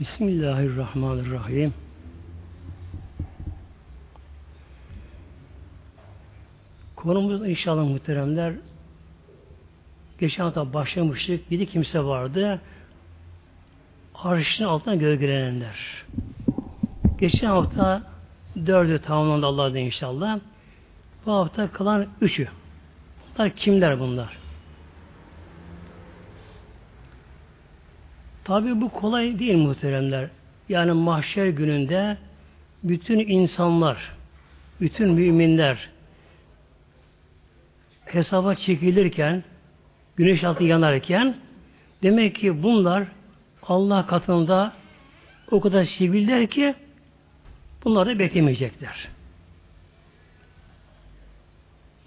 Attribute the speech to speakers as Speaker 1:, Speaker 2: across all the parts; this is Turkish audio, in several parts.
Speaker 1: Bismillahirrahmanirrahim. Konumuz inşallah muhteremler geçen hafta başlamıştık. Bir de kimse vardı. Arşın altına gölgelenenler. Geçen hafta dördü tamamlandı Allah'da inşallah. Bu hafta kalan üçü. Bunlar kimler bunlar? Tabi bu kolay değil muhteremler. Yani mahşer gününde bütün insanlar, bütün müminler hesaba çekilirken, güneş altı yanarken demek ki bunlar Allah katında o kadar siviller ki bunlar da beklemeyecekler.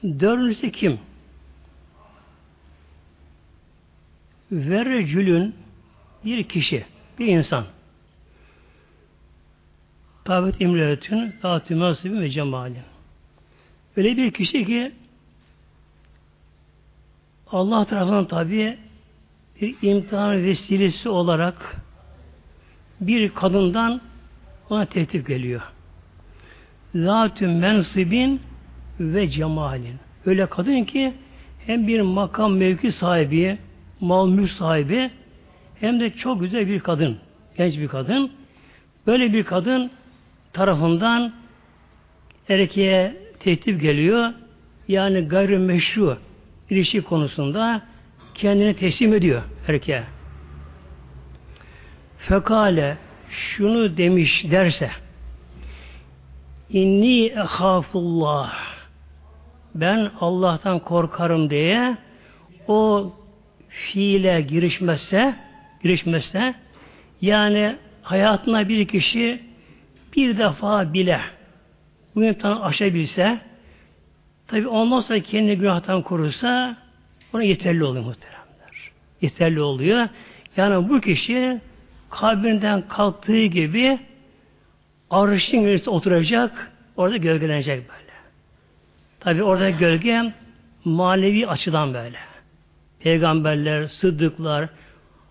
Speaker 1: Dördüncüsü kim? Verrecülün bir kişi, bir insan. Tabet imretün, zatü masibi ve cemalin. Öyle bir kişi ki Allah tarafından tabi bir imtihan vesilesi olarak bir kadından ona tehdit geliyor. Zatü mensibin ve cemalin. Öyle kadın ki hem bir makam mevki sahibi, mal mülk sahibi hem de çok güzel bir kadın. Genç bir kadın. Böyle bir kadın tarafından erkeğe tehdit geliyor. Yani gayrimeşru ilişki konusunda kendini teslim ediyor erkeğe. Fekale şunu demiş derse inni ehafullah ben Allah'tan korkarım diye o fiile girişmezse girişmezse yani hayatına bir kişi bir defa bile bu imtihanı aşabilse tabi ondan sonra kendini günahtan korursa ona yeterli oluyor muhteremler. Yeterli oluyor. Yani bu kişi kabrinden kalktığı gibi arşın üstünde oturacak, orada gölgelenecek böyle. Tabi orada gölge manevi açıdan böyle. Peygamberler, sıddıklar,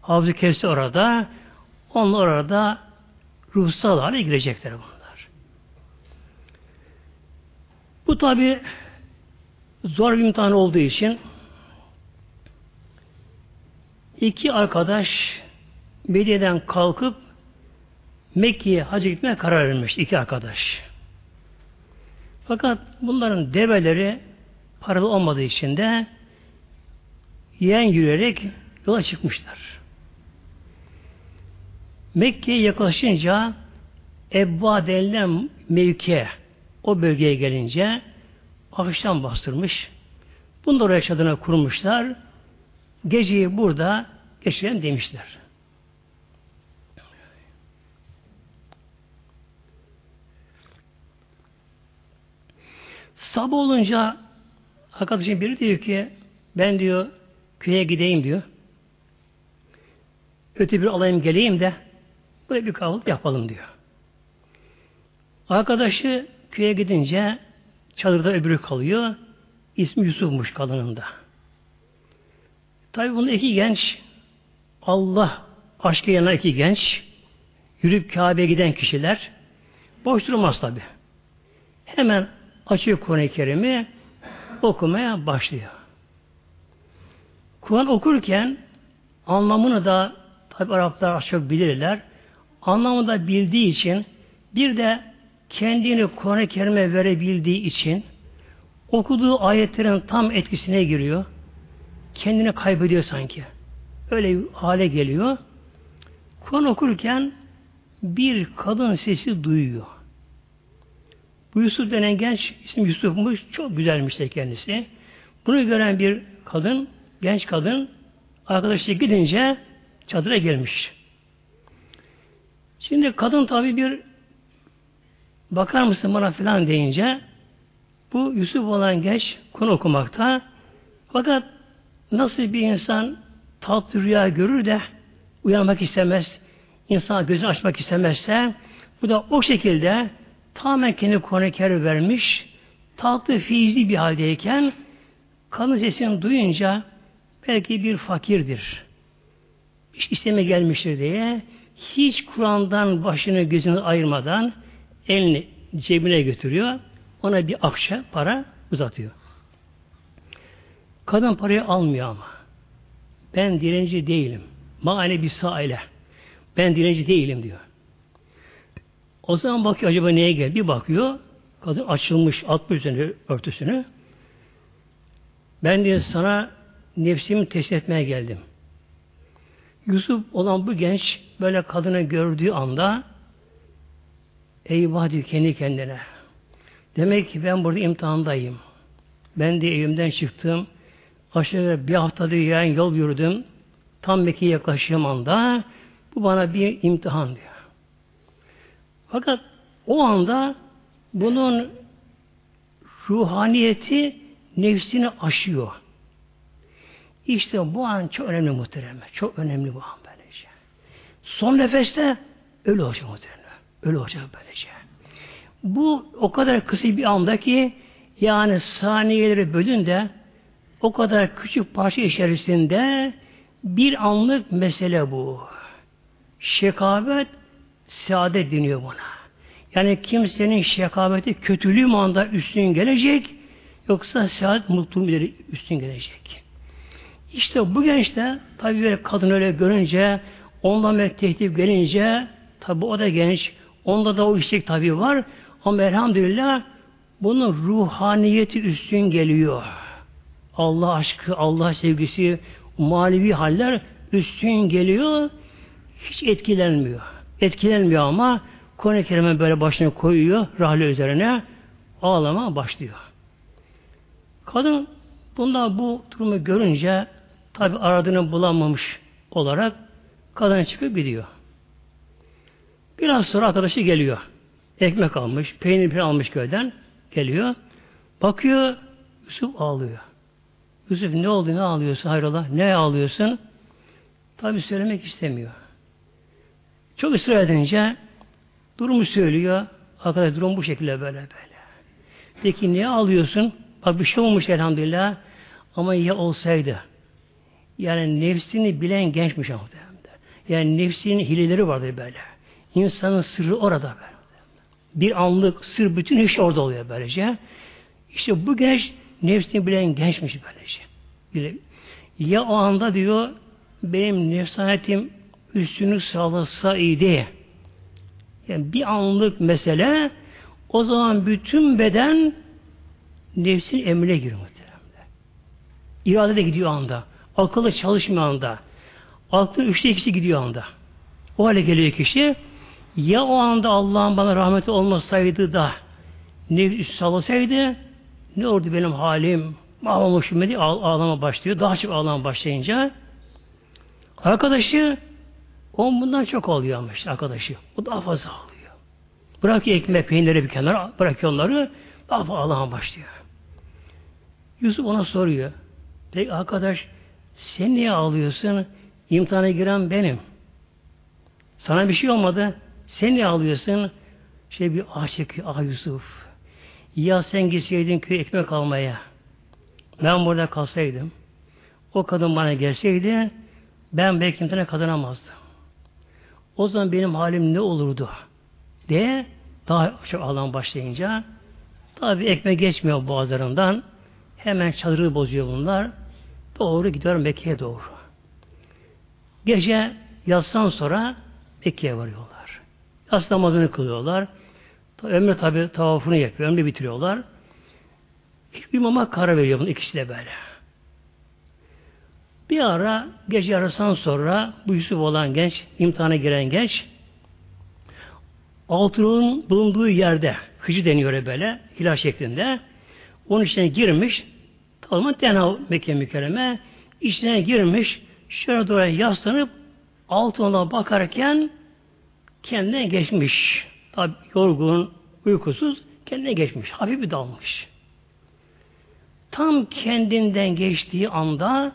Speaker 1: Hafız-ı Kevsi orada, onlar orada ruhsal hale girecekler bunlar. Bu tabi zor bir imtihan olduğu için iki arkadaş Medine'den kalkıp Mekke'ye hacı gitmeye karar vermiş. iki arkadaş. Fakat bunların develeri paralı olmadığı için de yeğen yürüyerek yola çıkmışlar. Mekke'ye yaklaşınca Ebba denilen mevkiye o bölgeye gelince akşam bastırmış. Bunu da oraya çadına kurmuşlar. Geceyi burada geçiren demişler. Sabah olunca arkadaşım biri diyor ki ben diyor köye gideyim diyor. Öte bir alayım geleyim de Böyle bir kahvaltı yapalım diyor. Arkadaşı köye gidince çadırda öbürü kalıyor. İsmi Yusuf'muş kadının da. Tabi bunun iki genç Allah aşkı yanına iki genç yürüyüp Kabe'ye giden kişiler boş durmaz tabi. Hemen açıyor Kur'an-ı Kerim'i okumaya başlıyor. Kur'an okurken anlamını da tabi Araplar çok bilirler anlamında bildiği için bir de kendini Kur'an-ı Kerim'e verebildiği için okuduğu ayetlerin tam etkisine giriyor. Kendini kaybediyor sanki. Öyle hale geliyor. Kur'an okurken bir kadın sesi duyuyor. Bu Yusuf denen genç, isim Yusuf'muş, çok güzelmiş de kendisi. Bunu gören bir kadın, genç kadın, arkadaşı gidince çadıra gelmiş. Şimdi kadın tabi bir bakar mısın bana filan deyince bu Yusuf olan genç konu okumakta fakat nasıl bir insan tatlı rüya görür de uyanmak istemez, insan gözünü açmak istemezse bu da o şekilde tamamen kendi Kur'an-ı vermiş tatlı fiizli bir haldeyken kadın sesini duyunca belki bir fakirdir. İş isteme gelmiştir diye hiç Kur'an'dan başını gözünü ayırmadan elini cebine götürüyor. Ona bir akşa para uzatıyor. Kadın parayı almıyor ama. Ben direnci değilim. Mane bir saile. Ben direnci değilim diyor. O zaman bakıyor acaba neye gel? Bir bakıyor. Kadın açılmış atmış üzerine örtüsünü. Ben diye sana nefsimi teslim etmeye geldim. Yusuf olan bu genç böyle kadını gördüğü anda eyvah diyor kendi kendine. Demek ki ben burada imtihandayım. Ben de evimden çıktım. Aşağı bir hafta diyor yani yol yürüdüm. Tam Mekke'ye yaklaştığım anda bu bana bir imtihan diyor. Fakat o anda bunun ruhaniyeti nefsini aşıyor. İşte bu an çok önemli muhterem. Çok önemli bu an böylece. Son nefeste ölü olacak muhterem. Ölü olacak böylece. Bu o kadar kısa bir anda ki yani saniyeleri bölün de o kadar küçük parça içerisinde bir anlık mesele bu. Şekabet saadet deniyor buna. Yani kimsenin şekabeti kötülüğü anda üstün gelecek yoksa saadet mutluluğu üstün gelecek. İşte bu gençte tabi böyle kadın öyle görünce ondan böyle tehdit gelince tabi o da genç onda da o istek tabi var ama elhamdülillah bunun ruhaniyeti üstün geliyor. Allah aşkı, Allah sevgisi, manevi haller üstün geliyor. Hiç etkilenmiyor. Etkilenmiyor ama Kur'an-ı böyle başını koyuyor rahle üzerine ağlama başlıyor. Kadın bundan bu durumu görünce tabi aradığını bulamamış olarak kadın çıkıp gidiyor. Biraz sonra arkadaşı geliyor. Ekmek almış, peynir bir almış köyden. Geliyor. Bakıyor, Yusuf ağlıyor. Yusuf ne oldu, ne ağlıyorsun hayrola? Ne ağlıyorsun? Tabi söylemek istemiyor. Çok ısrar edince durumu söylüyor. Arkadaş durum bu şekilde böyle böyle. Peki niye ağlıyorsun? Bak bir şey olmuş elhamdülillah. Ama ya olsaydı. Yani nefsini bilen gençmiş ama. Yani nefsinin hileleri vardı böyle. İnsanın sırrı orada böyle. Bir anlık sır bütün iş orada oluyor böylece. İşte bu genç nefsini bilen gençmiş böylece. Ya o anda diyor benim nefsanetim üstünü sağlasa iyi Yani bir anlık mesele o zaman bütün beden nefsin emrine giriyor muhteremde. İrade de gidiyor anda. Akıllı çalışmıyor anda. Aklın üçte ikisi gidiyor anda. O hale geliyor kişi. Ya o anda Allah'ın bana rahmeti olmasaydı da nefis sallasaydı ne oldu benim halim? Mahvolmuşum diye ağlama başlıyor. Daha çok ağlama başlayınca arkadaşı on bundan çok oluyor arkadaşı. O daha fazla ağlıyor. Bırakıyor ekmek peyniri bir kenara bırakıyor onları daha fazla ağlama başlıyor. Yusuf ona soruyor. Peki arkadaş sen niye ağlıyorsun? İmtihana giren benim. Sana bir şey olmadı. Sen niye ağlıyorsun? Şey bir ah çekiyor. Ah Yusuf. Ya sen gitseydin köy ekmek almaya. Ben burada kalsaydım. O kadın bana gelseydi ben belki imtihana kazanamazdım. O zaman benim halim ne olurdu? diye daha çok alan başlayınca tabi ekmek geçmiyor boğazlarından. Hemen çadırı bozuyor bunlar. Doğru gidiyor Mekke'ye doğru. Gece yatsan sonra Mekke'ye varıyorlar. Yas namazını kılıyorlar. Ömre tabi tavafını yapıyor. Ömre bitiriyorlar. Hiçbir mama karar veriyor bunu ikisi de böyle. Bir ara gece yarısından sonra bu Yusuf olan genç, imtihana giren genç altının bulunduğu yerde kıcı deniyor böyle hilal şeklinde. Onun içine girmiş tamam tenha Mekke mükerreme içine girmiş şöyle doğru yaslanıp altına bakarken kendine geçmiş. Tabi yorgun, uykusuz kendine geçmiş. Hafif bir dalmış. Tam kendinden geçtiği anda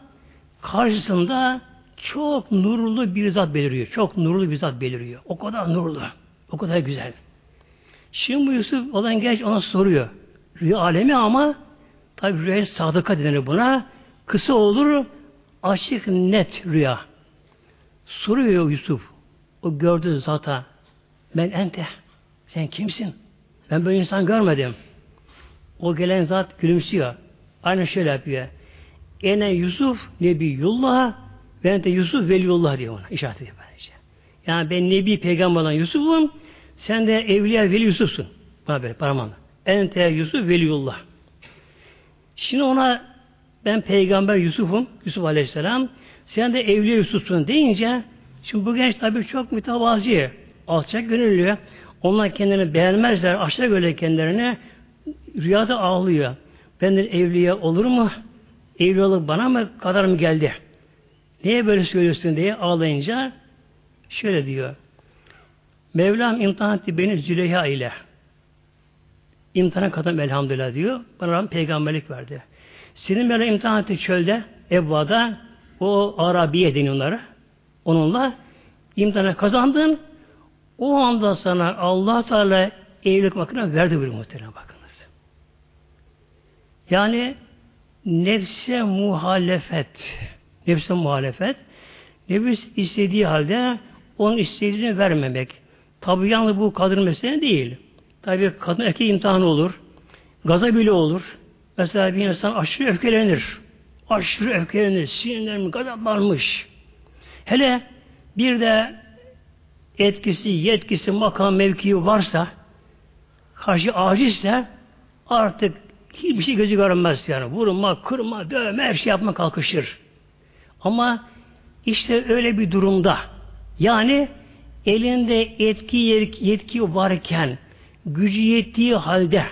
Speaker 1: karşısında çok nurlu bir zat beliriyor. Çok nurlu bir zat beliriyor. O kadar nurlu. O kadar güzel. Şimdi bu Yusuf olan genç ona soruyor. Rüya alemi ama tabi rüya sadıka denir buna. Kısa olur açık net rüya. Soruyor Yusuf. o gördüğü zata ben ente sen kimsin? Ben böyle insan görmedim. O gelen zat gülümsüyor. Aynen şöyle yapıyor. Ene Yusuf Nebiyullah ve ente Yusuf Veliyullah diyor ona. İşaret ediyor böylece. Yani ben Nebi peygamberden Yusuf'um sen de Evliya Veli Yusuf'sun. Bana böyle parmağınla. Ente Yusuf Veliyullah. Şimdi ona ben peygamber Yusuf'um, Yusuf Aleyhisselam, sen de Evliya Yusuf'sun deyince, şimdi bu genç tabi çok mütevazi, alçak gönüllü, onlar kendini beğenmezler, aşağı göre kendilerini, rüyada ağlıyor. Benden evliya olur mu? Evliyalık bana mı kadar mı geldi? Niye böyle söylüyorsun diye ağlayınca şöyle diyor. Mevlam imtihan etti beni Züleyha ile. İmtihana kadar elhamdülillah diyor. Bana Rabbim peygamberlik verdi. Senin böyle imtihan etti çölde, Evva'da, o Arabiye deniyor onlara. Onunla imtihana kazandın. O anda sana Allah Teala evlilik makine verdi bir muhtemelen bakınız. Yani nefse muhalefet. Nefse muhalefet. Nefis istediği halde onun istediğini vermemek. Tabi yalnız bu kadın mesele değil. Tabi kadın erkek imtihanı olur. Gaza bile olur. Mesela bir insan aşırı öfkelenir. Aşırı öfkelenir. Sinirlenmiş, gazaplanmış. Hele bir de etkisi, yetkisi, makam, mevkii varsa karşı acizse artık hiçbir şey gözü görünmez yani. Vurma, kırma, dövme, her şey yapma kalkışır. Ama işte öyle bir durumda yani elinde etki yetki varken gücü yettiği halde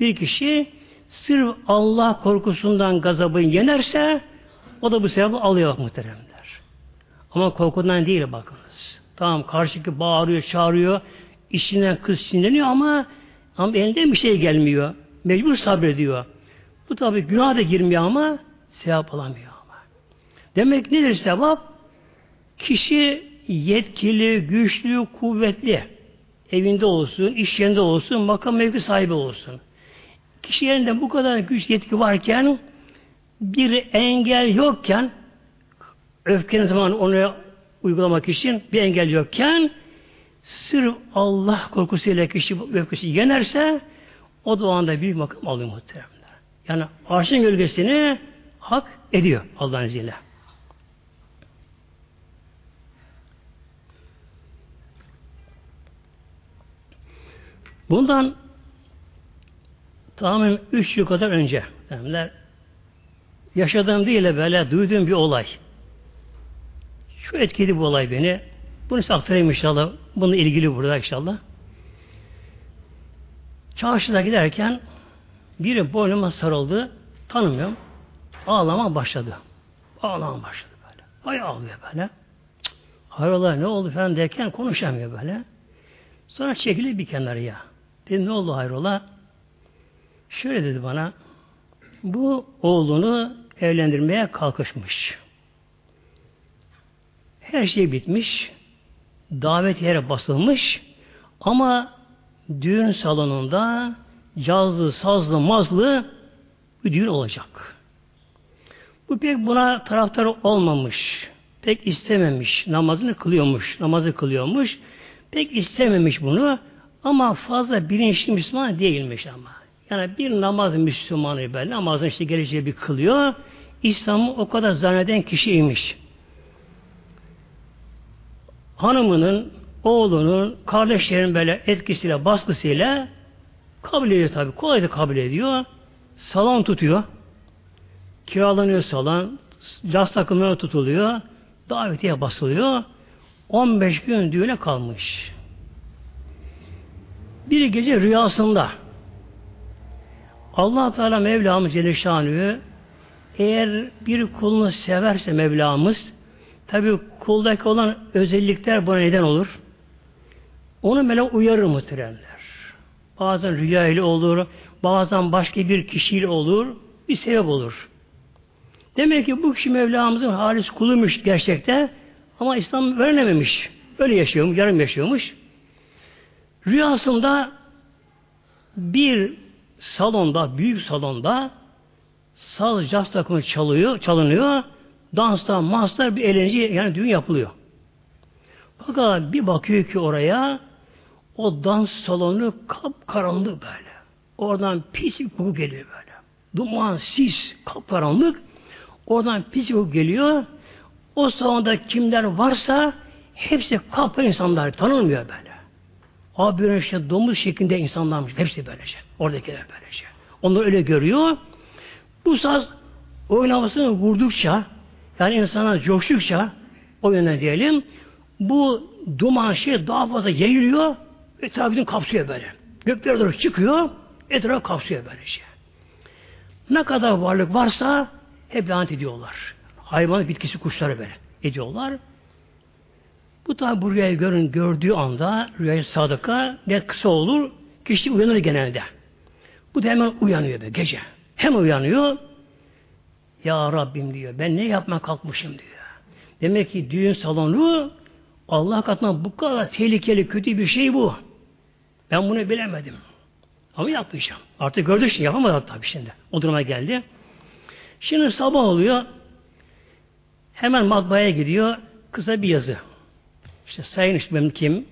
Speaker 1: bir kişi sırf Allah korkusundan gazabı yenerse o da bu sevabı alıyor muhteremler. Ama korkudan değil bakınız. Tamam karşıki bağırıyor, çağırıyor, işinden kız sinirleniyor ama ama elinden bir şey gelmiyor. Mecbur sabrediyor. Bu tabi günah da girmiyor ama sevap alamıyor ama. Demek nedir sevap? Kişi yetkili, güçlü, kuvvetli evinde olsun, iş yerinde olsun, makam mevki sahibi olsun. Kişi yerinde bu kadar güç yetki varken bir engel yokken öfkenin zaman onu uygulamak için bir engel yokken sırf Allah korkusuyla kişi öfkesi yenerse o da o anda bir makam alıyor muhteremler. Yani arşın gölgesini hak ediyor Allah'ın izniyle. Bundan tamamen üç yıl kadar önce demler, yaşadığım değil de böyle duyduğum bir olay. Şu etkiledi bu olay beni. Bunu size aktarayım inşallah. Bununla ilgili burada inşallah. Çarşıda giderken biri boynuma sarıldı. Tanımıyorum. Ağlama başladı. Ağlama başladı böyle. Ay ağlıyor böyle. Hayrola ne oldu falan derken konuşamıyor böyle. Sonra çekildi bir kenarıya. Dedim ne oldu hayrola? Şöyle dedi bana. Bu oğlunu evlendirmeye kalkışmış. Her şey bitmiş. Davet yere basılmış. Ama düğün salonunda cazlı, sazlı, mazlı bir düğün olacak. Bu pek buna taraftar olmamış. Pek istememiş. Namazını kılıyormuş. Namazı kılıyormuş. Pek istememiş bunu. Ama fazla bilinçli Müslüman değilmiş ama. Yani bir namaz Müslümanı böyle namazın işte geleceği bir kılıyor. İslam'ı o kadar zanneden kişiymiş. Hanımının, oğlunun, kardeşlerin böyle etkisiyle, baskısıyla kabul ediyor tabi. Kolay da kabul ediyor. Salon tutuyor. Kiralanıyor salon. Caz takımları tutuluyor. Davetiye basılıyor. 15 gün düğüne kalmış. Bir gece rüyasında allah Teala Mevlamız Celle eğer bir kulunu severse Mevlamız tabi kuldaki olan özellikler buna neden olur. Onu böyle uyarır muhteremler. Bazen rüya ile olur, bazen başka bir kişiyle olur, bir sebep olur. Demek ki bu kişi Mevlamızın halis kuluymuş gerçekte ama İslam öğrenememiş. Öyle yaşıyormuş, yarım yaşıyormuş. Rüyasında bir salonda, büyük salonda saz caz takımı çalıyor, çalınıyor. Danslar, manslar bir eğlence yani düğün yapılıyor. Fakat bir bakıyor ki oraya o dans salonu kapkaranlık böyle. Oradan pis bir koku geliyor böyle. Duman, sis, kapkaranlık. Oradan pis bir koku geliyor. O salonda kimler varsa hepsi kapkara insanlar. Tanınmıyor böyle. Abi böyle işte domuz şeklinde insanlarmış. Hepsi böylece. Oradakiler böylece. Onları öyle görüyor. Bu saz oynamasını vurdukça yani insana coştukça o yönden diyelim bu duman şey daha fazla yayılıyor etrafını kapsıyor böyle. Göklere doğru çıkıyor etrafı kapsıyor böyle şey. Ne kadar varlık varsa hep lanet ediyorlar. Hayvan, bitkisi, kuşları böyle ediyorlar. Bu tabi bu rüyayı görün, gördüğü anda rüyayı sadıka ne kısa olur, kişi uyanır genelde. Bu da hemen uyanıyor be gece. Hem uyanıyor, ya Rabbim diyor, ben ne yapmaya kalkmışım diyor. Demek ki düğün salonu Allah katına bu kadar tehlikeli, kötü bir şey bu. Ben bunu bilemedim. Ama yapmayacağım. Artık gördük şimdi yapamadı tabii şimdi. O duruma geldi. Şimdi sabah oluyor. Hemen matbaaya gidiyor. Kısa bir yazı. İşte sayın işte kim?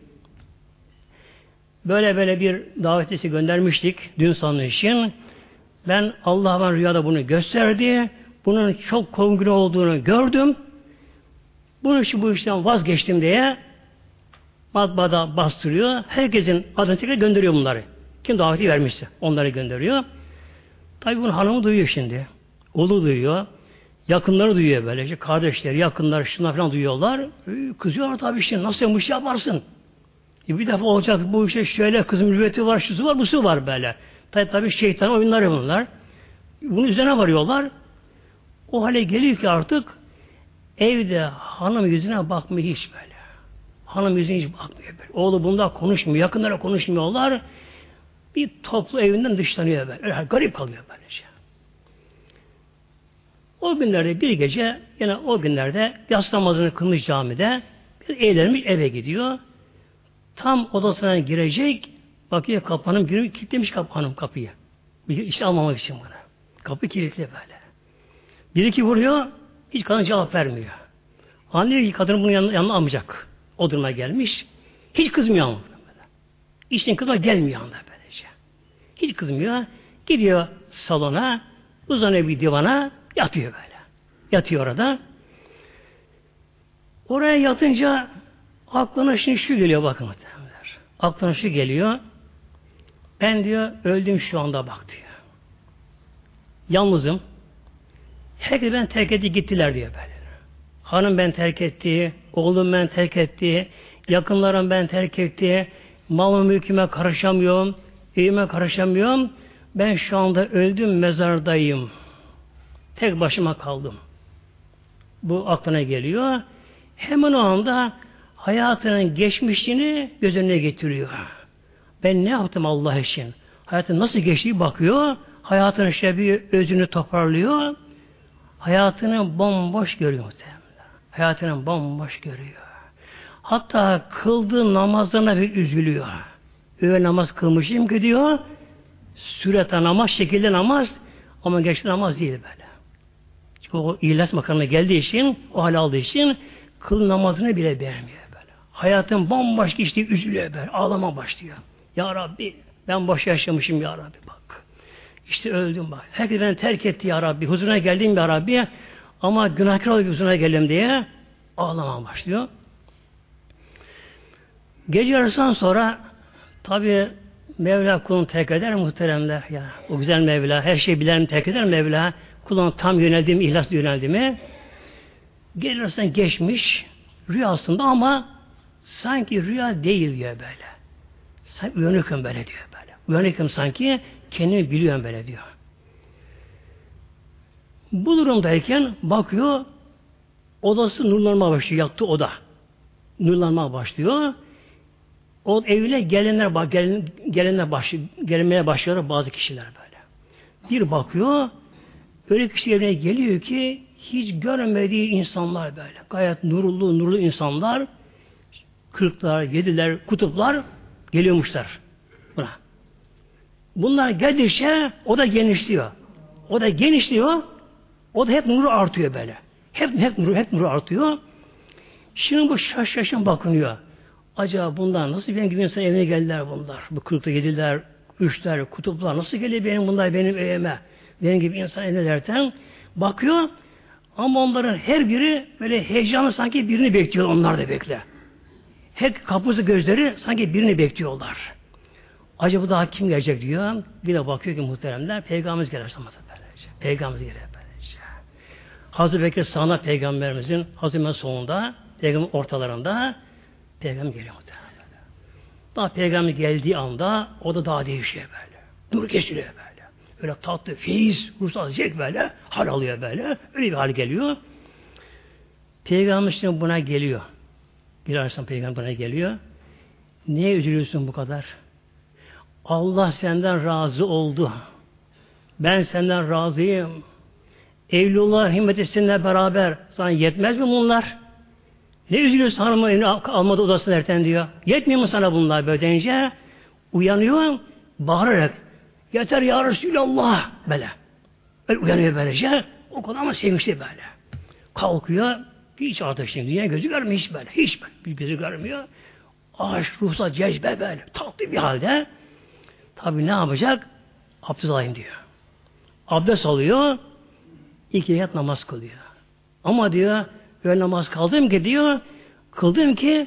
Speaker 1: Böyle böyle bir davetisi göndermiştik dün sonu için. Ben Allah bana rüyada bunu gösterdi. Bunun çok kongre olduğunu gördüm. Bunun için bu işten vazgeçtim diye matbaada bastırıyor. Herkesin adını tekrar gönderiyor bunları. Kim daveti vermişse onları gönderiyor. Tabi bunu hanımı duyuyor şimdi. Oğlu duyuyor. Yakınları duyuyor böylece. Kardeşleri, yakınlar, şunlar falan duyuyorlar. Ee, kızıyorlar tabii işte. Nasıl iş yaparsın? E bir defa olacak bu işte şöyle kızım rüveti var, şusu var, busu var böyle. Tabi tabi şeytan oyunları bunlar. Bunun üzerine varıyorlar. O hale geliyor ki artık evde hanım yüzüne bakmıyor hiç böyle. Hanım yüzüne hiç bakmıyor böyle. Oğlu bunda konuşmuyor. Yakınlara konuşmuyorlar. Bir toplu evinden dışlanıyor böyle. Öyle garip kalıyor böylece. O günlerde bir gece yine o günlerde yas namazını kılmış camide bir eğlenmiş eve gidiyor. Tam odasına girecek bakıyor kapının biri kilitlemiş kapı kapıyı. Bir işte almamak için bunu. Kapı kilitli böyle. Bir iki vuruyor hiç kadın cevap vermiyor. Anlıyor ki kadın bunu yanına, yanına almayacak. O duruma gelmiş. Hiç kızmıyor ama. İşten kızma gelmiyor yanında böylece. Hiç kızmıyor. Gidiyor salona, uzanıyor bir divana, Yatıyor böyle. Yatıyor orada. Oraya yatınca aklına şimdi şu geliyor bakın muhtemelenler. Aklına şu geliyor. Ben diyor öldüm şu anda bak diyor. Yalnızım. Herkes ben terk etti gittiler diyor böyle. Hanım ben terk etti, oğlum ben terk etti, yakınlarım ben terk etti, malım mülküme karışamıyorum, evime karışamıyorum. Ben şu anda öldüm mezardayım. Tek başıma kaldım. Bu aklına geliyor. Hemen o anda hayatının geçmişini göz önüne getiriyor. Ben ne yaptım Allah için? Hayatın nasıl geçtiği bakıyor. Hayatının işte bir özünü toparlıyor. Hayatını bomboş görüyor muhtemelen. Hayatını bomboş görüyor. Hatta kıldığı namazlarına bir üzülüyor. Öyle namaz kılmışım ki diyor, sürete namaz, şekilde namaz ama geçti namaz değil böyle. Çünkü o ihlas makamına geldiği için, o hal aldığı için kıl namazını bile beğenmiyor böyle. Hayatın bomboş geçtiği üzülüyor böyle. Ağlama başlıyor. Ya Rabbi ben boş yaşamışım ya Rabbi bak. İşte öldüm bak. Herkes beni terk etti ya Rabbi. Huzuruna geldim ya Rabbi. Ama günahkar olup huzuruna geldim diye ağlama başlıyor. Gece yarısından sonra tabi Mevla kulunu terk eder muhteremler ya. O güzel Mevla her şeyi bilen terk eder Mevla kulağına tam yöneldi mi, ihlas yöneldi mi gelirsen geçmiş rüyasında ama sanki rüya değil diyor böyle. Sanki uyanıkım böyle diyor böyle. Uyanıkım sanki kendimi biliyorum böyle diyor. Bu durumdayken bakıyor odası nurlanmaya başlıyor. Yaktı oda. Nurlanmaya başlıyor. O evine gelenler gelen, gelenler baş, gelmeye başlıyor bazı kişiler böyle. Bir bakıyor Öyle kişi yerine geliyor ki hiç görmediği insanlar böyle. Gayet nurlu nurlu insanlar kırklar, yediler, kutuplar geliyormuşlar buna. Bunlar geldikçe o da genişliyor. O da genişliyor. O da hep nuru artıyor böyle. Hep hep nuru hep nuru artıyor. Şimdi bu şaş şaşın bakınıyor. Acaba bunlar nasıl benim gibi insan evine geldiler bunlar? Bu kırıkta yediler, üçler, kutuplar nasıl geliyor benim bunlar benim evime? Benim gibi insan derken bakıyor ama onların her biri böyle heyecanlı sanki birini bekliyor. Onlar da bekle. Her kapısı gözleri sanki birini bekliyorlar. Acaba daha kim gelecek diyor. Bir de bakıyor ki muhteremler Peygamberimiz gelir böylece. Peygamberimiz gelir böylece. Hazreti Bekir sağına Peygamberimizin Hazreti sonunda Peygamber ortalarında Peygamber geliyor muhteremler. Daha Peygamber geldiği anda o da daha değişiyor böyle. Dur geçiriyor böyle. Öyle tatlı, feyiz, ruhsal zevk böyle. Hal alıyor böyle. Öyle bir hal geliyor. Peygamber buna geliyor. Bir arasam peygamber buna geliyor. Niye üzülüyorsun bu kadar? Allah senden razı oldu. Ben senden razıyım. Evlullah himmeti seninle beraber. Sana yetmez mi bunlar? Ne üzülüyorsun hanımı evine almadı odasına erten diyor. Yetmiyor mu sana bunlar böyle deyince? Uyanıyor, bağırarak. Yeter ya Resulallah. Böyle. Böyle uyanıyor böylece. O kadar ama sevinçli böyle. Kalkıyor. Hiç şimdi dünya gözü görmüyor hiç böyle. Hiç böyle. Bir gözü görmüyor. Aşk, ruhsal cezbe böyle. Tatlı bir halde. Tabi ne yapacak? Abdest alayım diyor. Abdest alıyor. İki rekat namaz kılıyor. Ama diyor öyle namaz kaldım ki diyor kıldım ki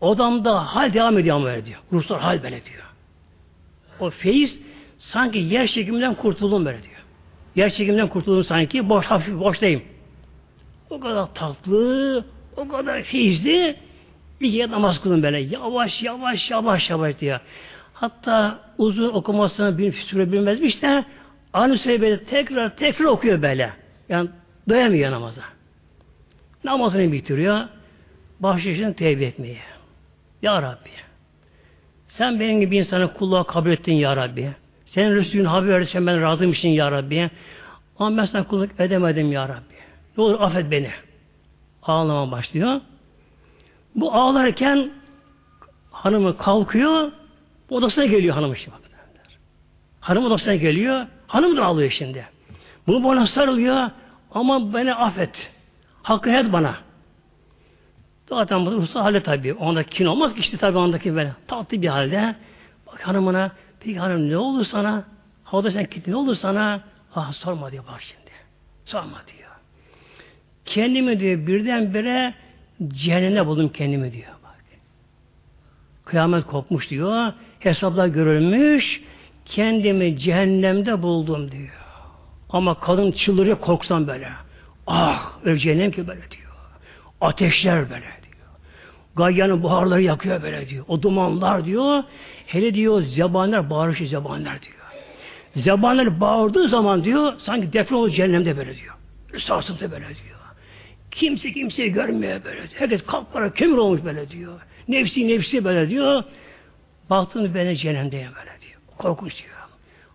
Speaker 1: odamda hal devam ediyor ama diyor. Ruhsal hal böyle diyor. O feyiz sanki yer çekiminden kurtuldum böyle diyor. Yer çekiminden kurtuldum sanki boş hafif boştayım. O kadar tatlı, o kadar feyizli bir kere namaz kılın böyle. Yavaş yavaş yavaş yavaş diyor. Hatta uzun okumasını bir süre bilmezmiş de aynı süre böyle tekrar tekrar okuyor böyle. Yani doyamıyor namaza. Namazını bitiriyor. Başlıyor tevbe etmeye. Ya Rabbi. Sen benim gibi insanı kulluğa kabul ettin Ya Rabbi. Senin Resulün haber verdiysen ben razıymışsın Ya Rabbi. Ama ben sana kulluk edemedim Ya Rabbi. Ne olur affet beni. Ağlama başlıyor. Bu ağlarken hanımı kalkıyor, odasına geliyor hanım işte. Hanım odasına geliyor, hanım da ağlıyor şimdi. Bunu bana sarılıyor, ama beni affet. Hakkını et bana. Zaten bu ruhsal halde tabi. Onda kin olmaz ki işte tabi ondaki böyle tatlı bir halde. Bak hanımına, peki hanım ne olur sana? Havada sen gittin ne olur sana? Ah sorma diyor bak şimdi. Sorma diyor. Kendimi diyor birdenbire cehenneme buldum kendimi diyor. Bak. Kıyamet kopmuş diyor. Hesaplar görülmüş. Kendimi cehennemde buldum diyor. Ama kadın çıldırıyor korksan böyle. Ah öleceğim ki böyle diyor. Ateşler böyle. Gayyanın buharları yakıyor böyle diyor. O dumanlar diyor. Hele diyor zebaniler bağırışı zebaniler diyor. Zebaniler bağırdığı zaman diyor sanki defne olur cehennemde böyle diyor. Sarsıntı böyle diyor. Kimse kimseyi görmüyor böyle. Herkes kalplara kömür olmuş böyle diyor. Nefsi nefsi böyle diyor. Baktığında ben cehennemdeyim böyle diyor. Korkunç diyor.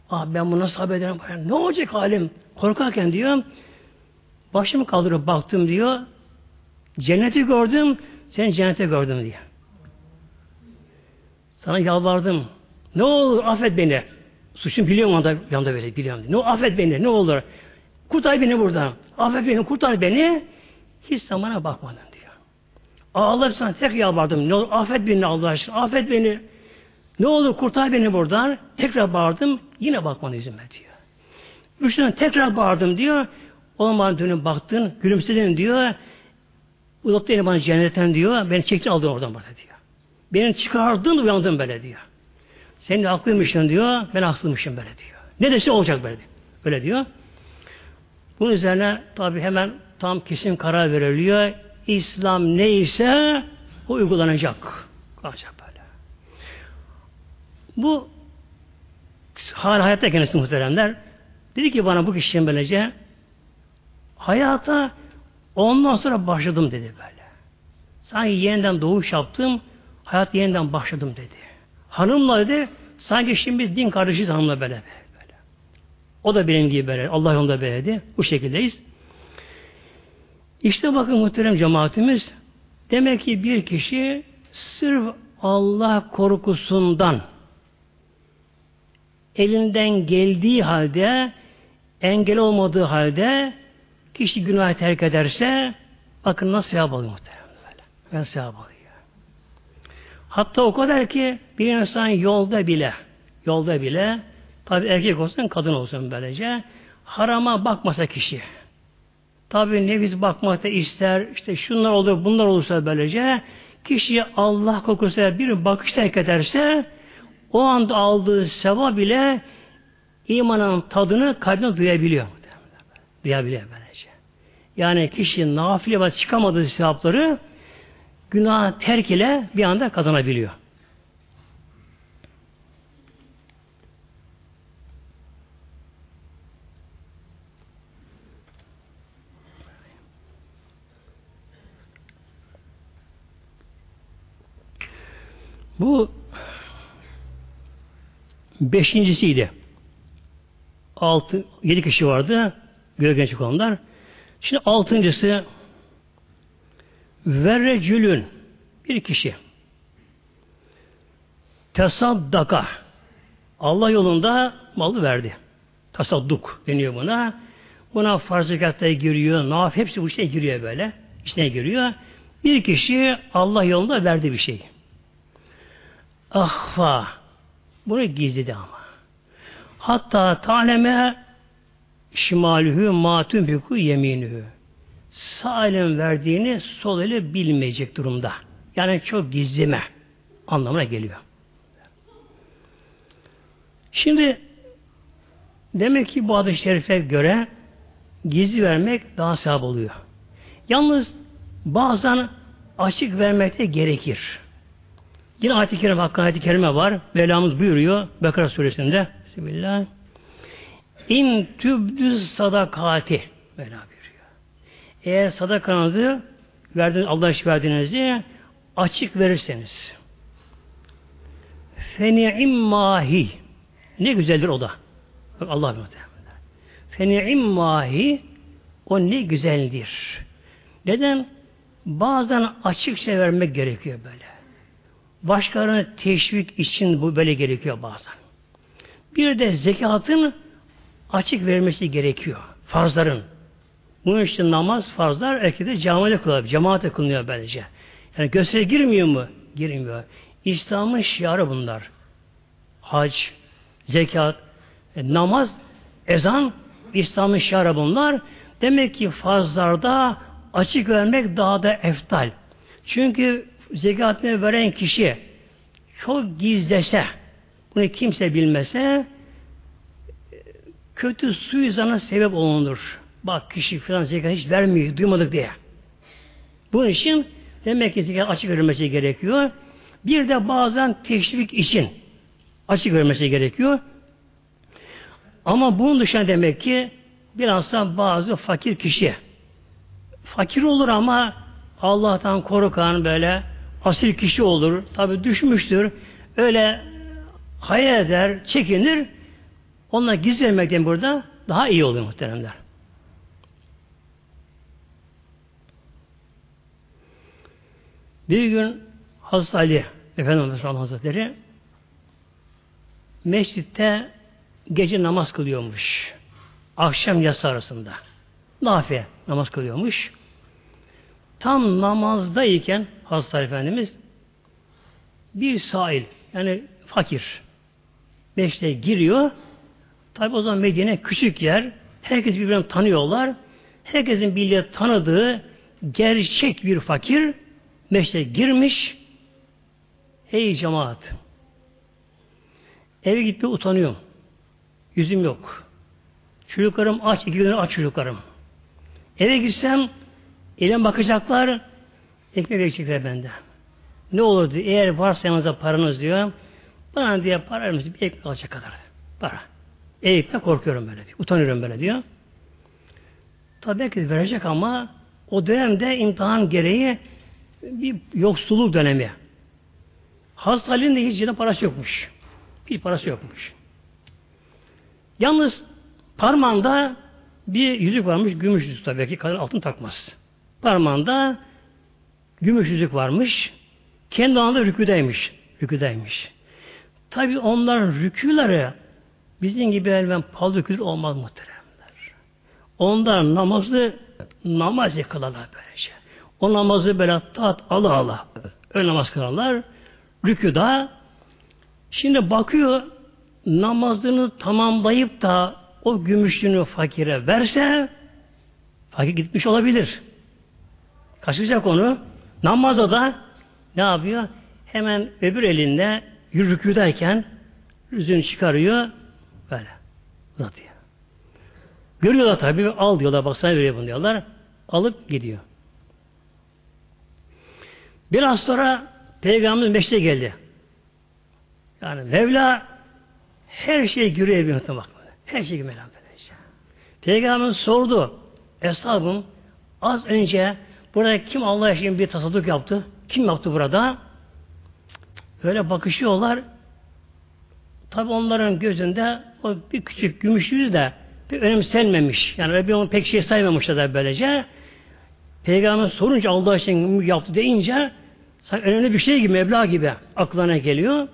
Speaker 1: Ah ben bunu nasıl haber ederim? Ne olacak halim? Korkarken diyor. Başımı kaldırıp baktım diyor. Cenneti gördüm. Sen cennete gördüm diyor. Sana yalvardım. Ne olur affet beni. Suçum biliyorum anda yanında böyle biliyorum. Ne affet beni ne olur. Kurtar beni buradan. Affet beni kurtar beni. Hiç zamana bakmadın diyor. Ağlayıp sana tek yalvardım. Ne olur affet beni Allah aşkına. Affet beni. Ne olur kurtar beni buradan. Tekrar bağırdım. Yine bakmanı izin ver diyor. Üçten tekrar bağırdım diyor. O zaman dönüp baktın, gülümsedin diyor. Uzattı beni bana cennetten diyor. Beni çekti aldın oradan bana diyor. Beni çıkardın uyandım böyle diyor. Senin haklıymışsın diyor. Ben haksızmışım böyle diyor. Ne dese olacak böyle. Böyle diyor. Bunun üzerine tabi hemen tam kesin karar veriliyor. İslam neyse o uygulanacak. Kalacak böyle. Bu hala hayatta kendisi muhteremler. Dedi ki bana bu kişinin böylece hayata ondan sonra başladım dedi böyle. Sanki yeniden doğuş yaptım, hayat yeniden başladım dedi. Hanımla dedi, sanki şimdi biz din kardeşiz hanımla böyle böyle. O da benim gibi böyle, Allah yolunda böyleydi. Bu şekildeyiz. İşte bakın muhterem cemaatimiz, demek ki bir kişi sırf Allah korkusundan elinden geldiği halde engel olmadığı halde kişi günah terk ederse bakın nasıl yapalım muhtemelen böyle. Ben sevap alıyor. Hatta o kadar ki bir insan yolda bile yolda bile tabi erkek olsun kadın olsun böylece harama bakmasa kişi tabi nefis bakmakta ister işte şunlar olur bunlar olursa böylece kişi Allah kokusuna bir bakış terk ederse o anda aldığı sevap bile imanın tadını kalbine duyabiliyor. Duyabiliyor böylece. Yani kişi nafile ve çıkamadığı sevapları günah terk ile bir anda kazanabiliyor. Bu beşincisiydi. Altı, yedi kişi vardı. Gölgen çıkanlar. Şimdi altıncısı verrecülün bir kişi tesaddaka Allah yolunda malı verdi. Tasadduk deniyor buna. Buna farz zekatta giriyor, naf hepsi bu şey giriyor böyle. İçine giriyor. Bir kişi Allah yolunda verdi bir şey. Ahfa. Bunu gizledi ama. Hatta taleme şimalühü matun fiku yeminühü. Sağ elin verdiğini sol eli bilmeyecek durumda. Yani çok gizleme anlamına geliyor. Şimdi demek ki bu adı şerife göre gizli vermek daha sevap oluyor. Yalnız bazen açık vermek de gerekir. Yine ayet-i kerime hakkında ayet-i kerime var. Mevlamız buyuruyor Bekara suresinde. Bismillah. İn tübdüz sadakati. Mevla buyuruyor. Eğer sadakanızı verdiğiniz, Allah'a iş verdiğinizi açık verirseniz feni'im mahi ne güzeldir o da. Bak Allah muhtemelen. Feni'im mahi o ne güzeldir. Neden? Bazen açıkça vermek gerekiyor böyle. Başkalarına teşvik için bu böyle gerekiyor bazen. Bir de zekatın açık vermesi gerekiyor. Farzların. Bunun için namaz, farzlar erkekte camide kılıyor. Cemaate kılınıyor bence. Yani göstere girmiyor mu? Girmiyor. İslam'ın şiarı bunlar. Hac, zekat, e, namaz, ezan, İslam'ın şiarı bunlar. Demek ki farzlarda açık vermek daha da eftal. Çünkü zekatını veren kişi çok gizlese, bunu kimse bilmese kötü suizana sebep olunur. Bak kişi falan zekat hiç vermiyor, duymadık diye. Bunun için demek ki zekat açık verilmesi gerekiyor. Bir de bazen teşvik için açık vermesi gerekiyor. Ama bunun dışında demek ki bilhassa bazı fakir kişi fakir olur ama Allah'tan korkan böyle asil kişi olur. Tabi düşmüştür. Öyle hayal eder, çekinir. Onunla gizlemekten burada daha iyi oluyor muhteremler. Bir gün Hazreti Ali Efendimiz Hazretleri mescitte gece namaz kılıyormuş. Akşam yatsı arasında. Nafiye namaz kılıyormuş. Tam namazdayken Hazreti Efendimiz bir sahil yani fakir beşte giriyor. Tabi o zaman Medine küçük yer. Herkes birbirini tanıyorlar. Herkesin bildiği tanıdığı gerçek bir fakir meşte girmiş. Ey cemaat! Eve gitti utanıyorum. Yüzüm yok. Çocuklarım aç, iki gün aç çocuklarım. Eve gitsem elim bakacaklar, ekmek verecekler benden. Ne olur diyor, eğer varsa yanınızda paranız diyor, bana diye para vermişsin, bir ekmek alacak kadar. Para. Ekmek korkuyorum böyle diyor. Utanıyorum böyle diyor. Tabii belki verecek ama o dönemde imtihan gereği bir yoksulluk dönemi. Ali'nin de hiç cebinde parası yokmuş. Bir parası yokmuş. Yalnız parmağında bir yüzük varmış, gümüş yüzük tabii ki kadın altın takmaz. Parmağında gümüş yüzük varmış. Kendi anda rüküdeymiş. Rüküdeymiş. Tabi onlar rüküleri bizim gibi elben pahalı rüküler olmaz muhteremler. Onlar namazı namaz kılarlar böylece. O namazı böyle tat ala ala. Ön namaz kılarlar. Rüküda. Şimdi bakıyor namazını tamamlayıp da o gümüşlüğünü fakire verse fakir gitmiş olabilir. Kaçacak onu. Namazda da ne yapıyor? Hemen öbür elinde rüküdayken yüzünü çıkarıyor uzatıyor. Görüyorlar tabi al diyorlar bak sana veriyor bunu diyorlar. Alıp gidiyor. Biraz sonra Peygamberimiz meşte geldi. Yani Mevla her şey görüyor bir bak. Her şey görüyor. Peygamberimiz sordu. Eshabım az önce burada kim Allah için bir tasadduk yaptı? Kim yaptı burada? Böyle bakışıyorlar. Tabi onların gözünde o bir küçük gümüş yüz de bir önemsenmemiş. Yani Rabbi onu pek şey saymamışlar da böylece. Peygamber sorunca Allah için yaptı deyince sanki önemli bir şey gibi, meblağ gibi aklına geliyor.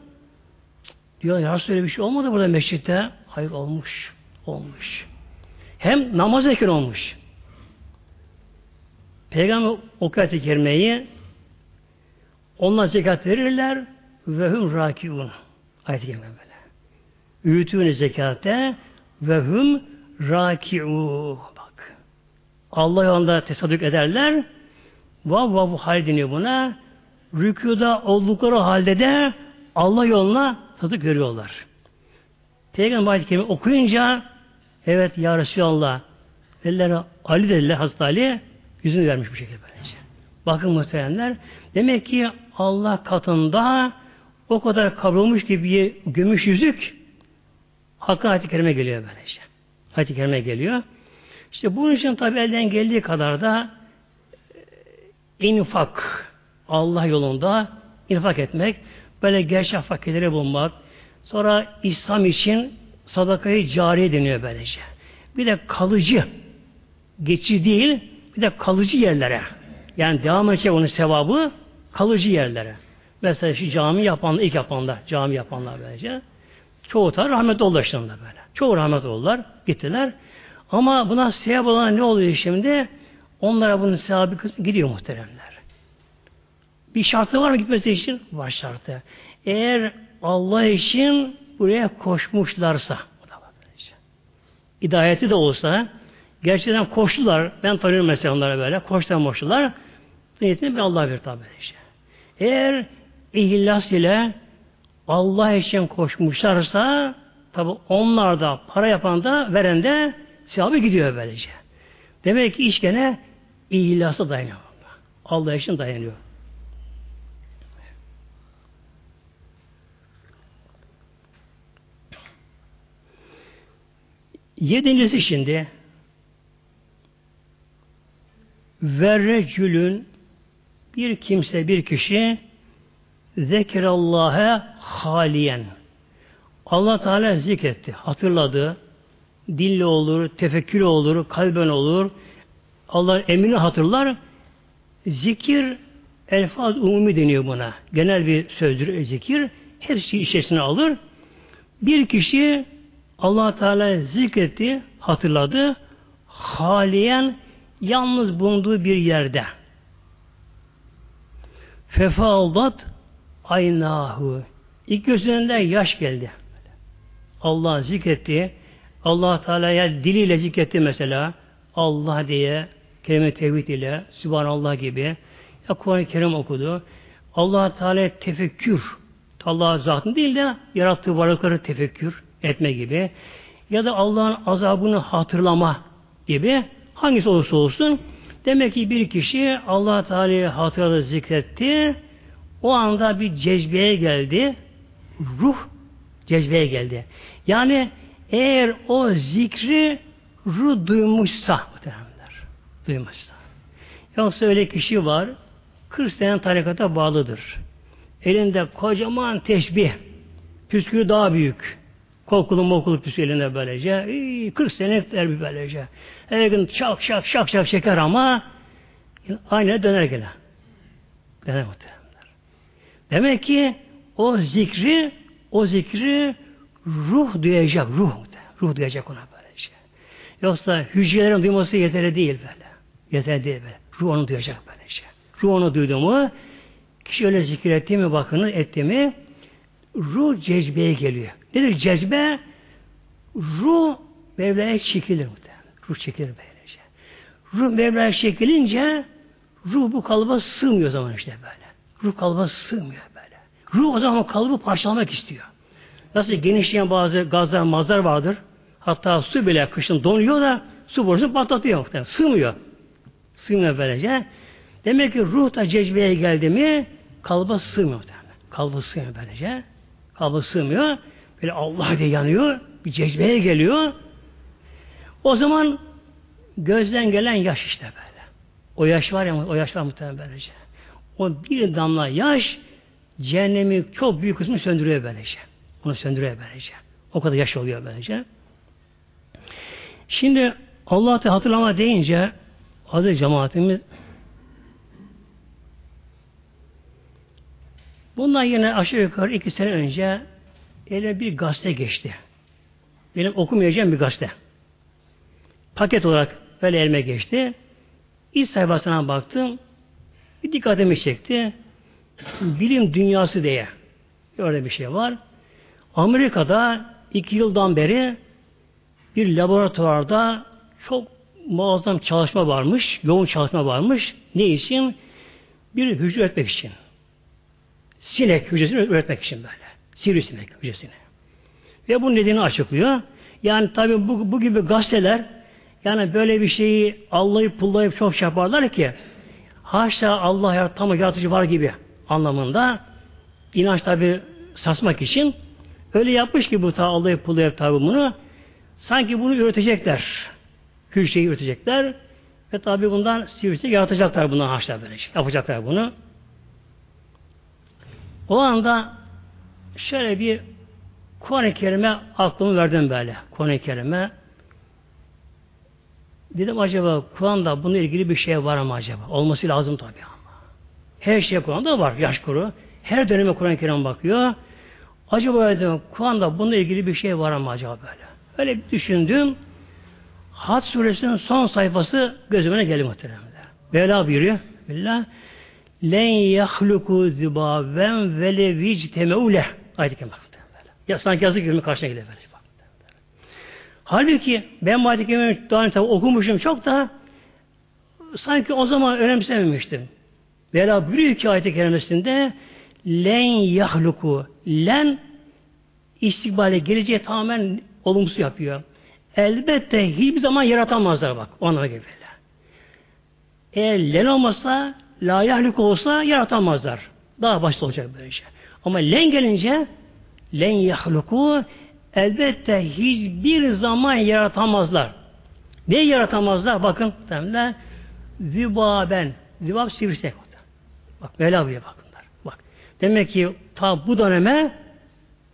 Speaker 1: Diyor ya öyle bir şey olmadı burada mescitte. Hayır olmuş. Olmuş. Hem namaz ekin olmuş. Peygamber o ayet-i kerimeyi onlar zekat verirler ve hum rakiun. Ayet-i kerime. Üyütüğünü zekate ve hum rakiu. Bak. Allah yolunda tesadük ederler. Vav vav hal deniyor buna. Rükuda oldukları halde de Allah yoluna tadık görüyorlar. Peygamber ayet okuyunca evet ya Resulallah dediler Ali dediler Hazreti Ali yüzünü vermiş bu şekilde böylece. Bakın muhtemelenler demek ki Allah katında o kadar kavrulmuş gibi bir gümüş yüzük Hakk'a ayet-i kerime geliyor böylece. Ayet-i kerime geliyor. İşte bunun için tabi elden geldiği kadar da e, infak Allah yolunda infak etmek böyle gerçek fakirleri bulmak sonra İslam için sadakayı cari deniyor böylece. Bir de kalıcı geçici değil bir de kalıcı yerlere yani devam edecek onun sevabı kalıcı yerlere. Mesela şu cami yapanlar, ilk yapanlar, cami yapanlar böylece. Çoğu da rahmet oldu işte böyle. Çoğu rahmet oldular, gittiler. Ama buna sevap olan ne oluyor şimdi? Onlara bunun sevabı gidiyor muhteremler. Bir şartı var mı gitmesi için? Var şartı. Eğer Allah için buraya koşmuşlarsa hidayeti de olsa gerçekten koştular. Ben tanıyorum mesela onlara böyle. Koştular koştular. Niyetini bir Allah bir tabi. Eğer ihlas ile Allah için koşmuşlarsa tabi onlar da para yapan da veren de sevabı gidiyor böylece. Demek ki iş gene ihlasa dayanıyor. Allah için dayanıyor. Yedincisi şimdi verrecülün bir kimse, bir kişi zekirallâhe haliyen Allah Teala zikretti, hatırladı. Dille olur, tefekkür olur, kalben olur. Allah emrini hatırlar. Zikir elfaz umumi deniyor buna. Genel bir sözdür zikir. Her şeyi içerisine alır. Bir kişi allah Teala zikretti, hatırladı. Haliyen yalnız bulunduğu bir yerde. Fefaldat aynahu. İlk gözünde yaş geldi. Allah zikretti. Allah Teala'ya diliyle zikretti mesela. Allah diye kelime tevhid ile Sübhanallah gibi. Ya Kur'an-ı Kerim okudu. Allah Teala tefekkür. Allah zatını değil de yarattığı varlıkları tefekkür etme gibi. Ya da Allah'ın azabını hatırlama gibi hangisi olursa olsun demek ki bir kişi Allah Teala'yı hatırladı zikretti. O anda bir cezbeye geldi. Ruh cezbeye geldi. Yani eğer o zikri ruh duymuşsa muhtemelenler. Duymuşsa. Yoksa öyle kişi var 40 sene tarikata bağlıdır. Elinde kocaman teşbih. Püskürü daha büyük. Kokulu mokulu püskü elinde böylece. İyi, 40 sene bir böylece. Her gün şak şak şak şak şeker ama aynı döner gene. Döner muhtemelen. Demek ki o zikri o zikri ruh duyacak. Ruh. Ruh duyacak ona böyle şey. Yoksa hücrelerin duyması yeterli değil böyle. Yeterli değil böyle. Ruh onu duyacak böyle şey. Ruh onu duydu mu kişi öyle zikir etti mi bakını etti mi ruh cezbeye geliyor. Nedir cezbe? Ruh Mevla'ya çekilir muhtemelen. Ruh çekilir böylece. Ruh Mevla'ya çekilince ruh bu kalba sığmıyor zaman işte böyle. Ruh kalba sığmıyor böyle. Ruh o zaman kalbi parçalamak istiyor. Nasıl genişleyen bazı gazlar, mazlar vardır. Hatta su bile kışın donuyor da su borusunu patlatıyor muhtemelen. Sığmıyor. Sığmıyor böylece. Demek ki ruh da cezbeye geldi mi kalba sığmıyor. Kalba sığmıyor böylece. Kalba sığmıyor. Böyle Allah diye yanıyor. Bir cezbeye geliyor. O zaman gözden gelen yaş işte böyle. O yaş var ya o yaş var muhtemelen böylece. O bir damla yaş cehennemi çok büyük kısmı söndürüyor böylece. Onu söndürüyor böylece. O kadar yaş oluyor böylece. Şimdi Allah'ı hatırlama deyince adı cemaatimiz bundan yine aşağı yukarı iki sene önce elime bir gazete geçti. Benim okumayacağım bir gazete. Paket olarak böyle elime geçti. İlk sayfasına baktım. Bir dikkatimi çekti. Bilim dünyası diye. Öyle bir şey var. Amerika'da iki yıldan beri bir laboratuvarda çok muazzam çalışma varmış, yoğun çalışma varmış. Ne için? Bir hücre üretmek için. Sinek hücresini üretmek için böyle. Sivrisinek hücresini. Ve bu nedeni açıklıyor. Yani tabi bu, bu gibi gazeteler yani böyle bir şeyi allayıp pullayıp çok şey yaparlar ki haşa Allah yaratma yaratıcı var gibi anlamında inanç tabi sarsmak için öyle yapmış ki bu ta allayıp pullayıp tabi bunu sanki bunu üretecekler. Hücreyi üretecekler ve tabi bundan sivrisinek yaratacaklar bundan haşa böyle şey. Yapacaklar bunu. O anda şöyle bir Kuran-ı Kerim'e aklımı verdim böyle. Kuran-ı Kerim'e dedim acaba Kur'an'da bununla ilgili bir şey var mı acaba? Olması lazım tabii ama. Her şey Kur'an'da var. Yaş kuru. Her döneme Kur'an-ı Kerim bakıyor. Acaba dedim Kur'an'da bununla ilgili bir şey var mı acaba böyle? Öyle bir düşündüm. Had suresinin son sayfası gözüme geldi muhteremler. Mevla buyuruyor. Billah len yahluku zibaven vele victemeule ayet-i ya sanki yazık gibi karşına geliyor böyle. Halbuki ben ayet-i daha önce okumuşum çok da sanki o zaman önemsememiştim. Vela ki ayet-i kerimesinde len yahluku len istikbale geleceği tamamen olumsuz yapıyor. Elbette hiçbir zaman yaratamazlar bak. O anlamına geliyor. Eğer len olmasa la yahluk olsa yaratamazlar. Daha başta olacak böyle şey. Ama len gelince len yahluku elbette hiçbir zaman yaratamazlar. Ne yaratamazlar? Bakın temelde zibaben zibab sivrisinek. Bak Mevla buraya bakınlar. Bak. Demek ki ta bu döneme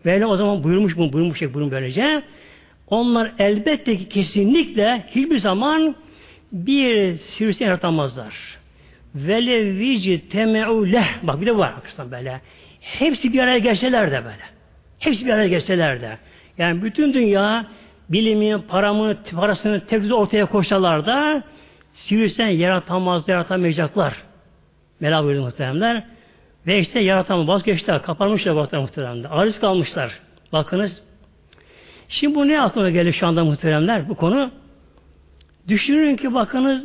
Speaker 1: Mevla o zaman buyurmuş mu buyurmuş şey buyurmuş böylece onlar elbette ki kesinlikle hiçbir zaman bir sivrisinek yaratamazlar. Vele vici teme'u leh. Bak bir de var arkasından böyle. Hepsi bir araya gelseler de böyle. Hepsi bir araya gelseler de. Yani bütün dünya bilimi, paramı, parasını tekrar ortaya koşsalar da sivrisen yaratamaz, yaratamayacaklar. Mela buyurdu muhteremler. Ve işte yaratamaz, vazgeçtiler, kapanmışlar baktılar muhteremler. Arız kalmışlar. Bakınız. Şimdi bu ne aklıma geldi şu anda muhteremler bu konu? Düşünün ki bakınız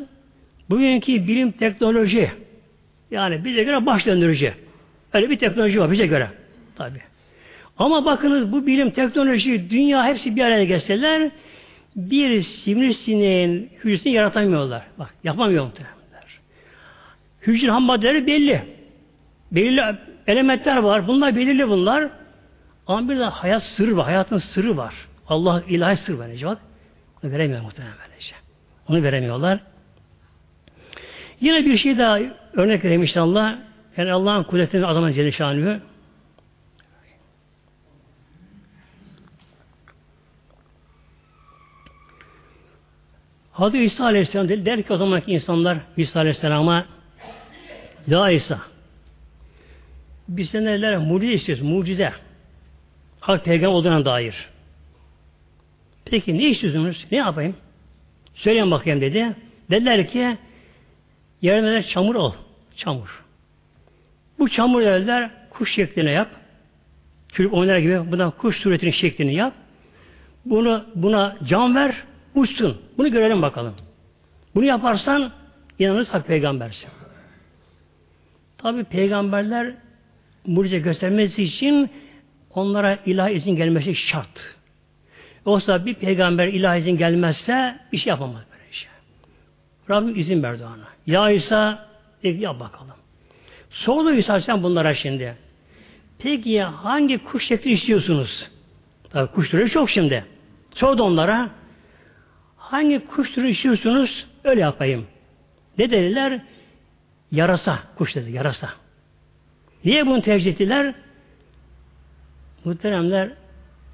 Speaker 1: bugünkü bilim teknoloji yani bize göre baş döndürücü. Öyle bir teknoloji var bize göre. Tabi. Ama bakınız bu bilim, teknoloji, dünya hepsi bir araya gelseler bir sivrisineğin hücresini yaratamıyorlar. Bak yapamıyor muhtemelenler. Hücre ham maddeleri belli. Belirli elementler var. Bunlar belirli bunlar. Ama bir de hayat sırrı var. Hayatın sırrı var. Allah ilahi sır verecek. Bak. Onu veremiyor muhtemelen böylece. Onu veremiyorlar. Yine bir şey daha örnek vereyim inşallah. Yani Allah'ın kudretini adamın Celle Hazreti İsa Aleyhisselam der, der ki o zamanki insanlar İsa Aleyhisselam'a Ya İsa biz senden mucize istiyoruz. Mucize. Hak peygamber olduğuna dair. Peki ne istiyorsunuz? Ne yapayım? Söyleyin bakayım dedi. Dediler ki yerine çamur ol. Çamur. Bu çamur eller kuş şekline yap. Çocuk oynar gibi buna kuş suretinin şeklini yap. Bunu buna can ver, uçsun. Bunu görelim bakalım. Bunu yaparsan inanırsan peygambersin. Tabi peygamberler mucize göstermesi için onlara ilahi izin gelmesi şart. Oysa bir peygamber ilahi izin gelmezse bir şey yapamaz böyle şey. Rabbim izin verdi ona. Ya İsa dedi yap bakalım. Sordu İsa sen bunlara şimdi. Peki hangi kuş şekli istiyorsunuz? Tabi kuş türü çok şimdi. Sordu onlara. Hangi kuş türü istiyorsunuz? Öyle yapayım. Ne dediler? Yarasa. Kuş dedi. Yarasa. Niye bunu tercih ettiler? Muhteremler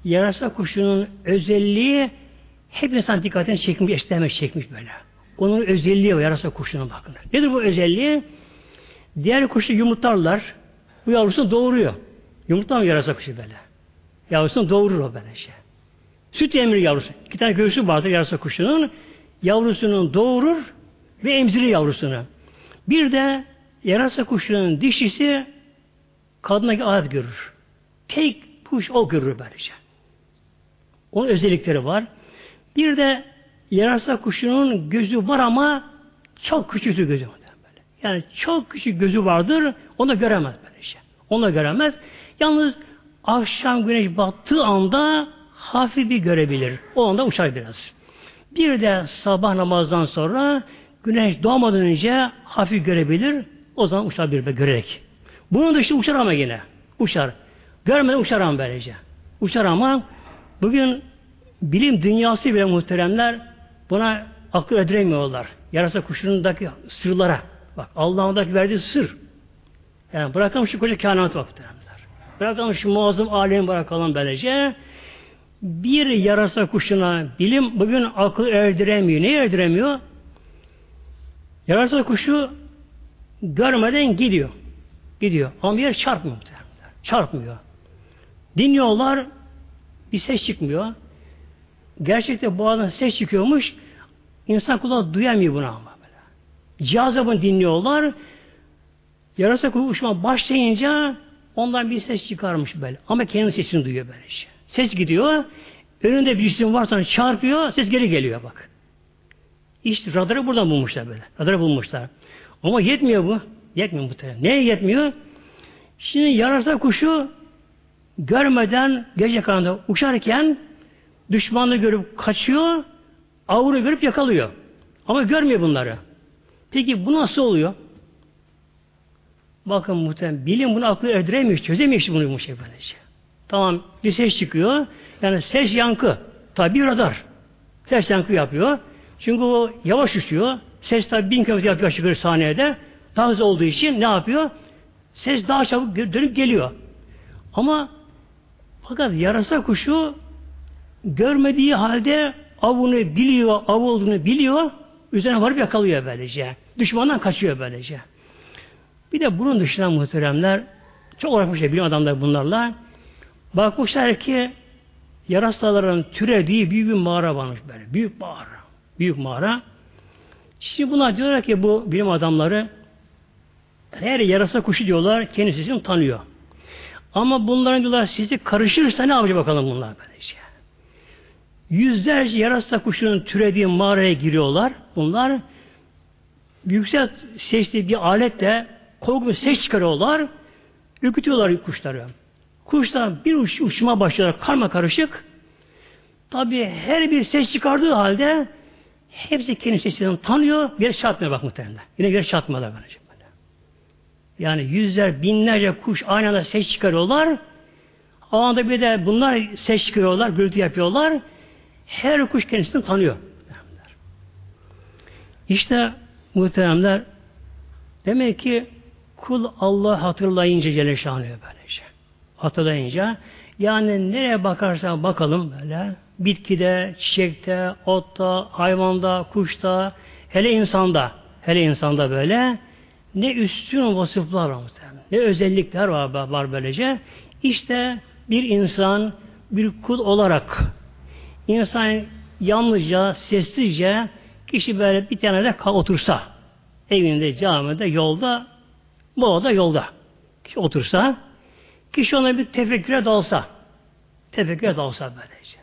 Speaker 1: yarasa kuşunun özelliği hep insan dikkatini çekmiş, esnemek çekmiş böyle. Onun özelliği o yarasa kuşunun bakın. Nedir bu özelliği? Diğer kuşu yumurtlarlar. Bu yavrusunu doğuruyor. Yumurtlar mı yarasa kuşu böyle? Yavrusunu doğurur o böyle şey. Süt emir yavrusu. İki tane göğsü vardır yarasa kuşunun. Yavrusunu doğurur ve emzirir yavrusunu. Bir de yarasa kuşunun dişisi kadına adet görür. Tek kuş o görür böylece. Onun özellikleri var. Bir de yarasa kuşunun gözü var ama çok küçük gözü. Böyle. Yani çok küçük gözü vardır, onu göremez böylece. Onu göremez. Yalnız akşam güneş battığı anda hafif bir görebilir. O anda uçar biraz. Bir de sabah namazdan sonra güneş doğmadan önce hafif görebilir. O zaman uçar bir görerek. Bunun dışında uçar ama yine. Uçar. Görmeden uçar ama böylece. Uçar ama bugün bilim dünyası bile muhteremler buna akıl edilemiyorlar. Yarasa kuşunundaki sırlara. Bak Allah'ın verdiği sır. Yani bırakalım şu koca kainatı bak muhteremler. Bırakalım şu muazzam alemi bırakalım böylece. Bir yarasa kuşuna bilim bugün akıl erdiremiyor. Ne erdiremiyor? Yarasa kuşu görmeden gidiyor. Gidiyor. Ama bir yer çarpmıyor. Çarpmıyor. Dinliyorlar. Bir ses çıkmıyor. Gerçekten boğazdan ses çıkıyormuş. İnsan kulağı duyamıyor bunu ama böyle. Cihazla bunu dinliyorlar. Yarasa kuşu uçma başlayınca ondan bir ses çıkarmış böyle. Ama kendi sesini duyuyor böyle şey. Ses gidiyor. Önünde bir cisim varsa çarpıyor. Ses geri geliyor bak. İşte radarı buradan bulmuşlar böyle. Radarı bulmuşlar. Ama yetmiyor bu. Yetmiyor bu tabi. Neye yetmiyor? Şimdi yarasa kuşu görmeden gece karanlıkta uçarken düşmanı görüp kaçıyor, avını görüp yakalıyor. Ama görmüyor bunları. Peki bu nasıl oluyor? Bakın muhtemelen bilim bunu aklı erdiremiyor, çözemiyor bunu bu şey böylece. Tamam bir ses çıkıyor. Yani ses yankı. Tabi radar. Ses yankı yapıyor. Çünkü o yavaş uçuyor. Ses tabi bin kilometre yapıyor çıkıyor saniyede. Daha hızlı olduğu için ne yapıyor? Ses daha çabuk dönüp geliyor. Ama fakat yarasa kuşu görmediği halde avını biliyor, av olduğunu biliyor, üzerine varıp yakalıyor böylece. Düşmandan kaçıyor böylece. Bir de bunun dışında muhteremler çok uğraşmışlar bilim adamları bunlarla. Bakmışlar ki yarasaların türediği büyük bir mağara varmış böyle. Büyük mağara. Büyük mağara. Şimdi bunlar diyorlar ki bu bilim adamları her yarasa kuşu diyorlar kendisi için tanıyor. Ama bunların diyorlar sizi karışırsa ne yapacak bakalım bunlar böylece. Yüzlerce yarasa kuşunun türediği mağaraya giriyorlar. Bunlar yüksek sesli bir aletle korkunç ses çıkarıyorlar. Ürkütüyorlar kuşları. Kuşlar bir uç, uçma başlıyorlar karma karışık. Tabi her bir ses çıkardığı halde hepsi kendi sesini tanıyor. Geri çatmıyor bak muhtemelen. Yine geri çatmıyorlar böylece. Yani yüzler, binlerce kuş aynı anda ses çıkarıyorlar. O anda bir de bunlar ses çıkarıyorlar, gürültü yapıyorlar. Her kuş kendisini tanıyor. İşte muhteremler demek ki kul Allah hatırlayınca Celle Şanıyor böylece. Hatırlayınca yani nereye bakarsan bakalım böyle bitkide, çiçekte, otta, hayvanda, kuşta, hele insanda, hele insanda böyle ne üstün vasıflar var ne özellikler var, var böylece. İşte bir insan bir kul olarak insan yalnızca, sessizce kişi böyle bir tane de otursa evinde, camide, yolda Molada yolda. Kişi otursa, kişi ona bir tefekküre dalsa, tefekküre dalsa böylece.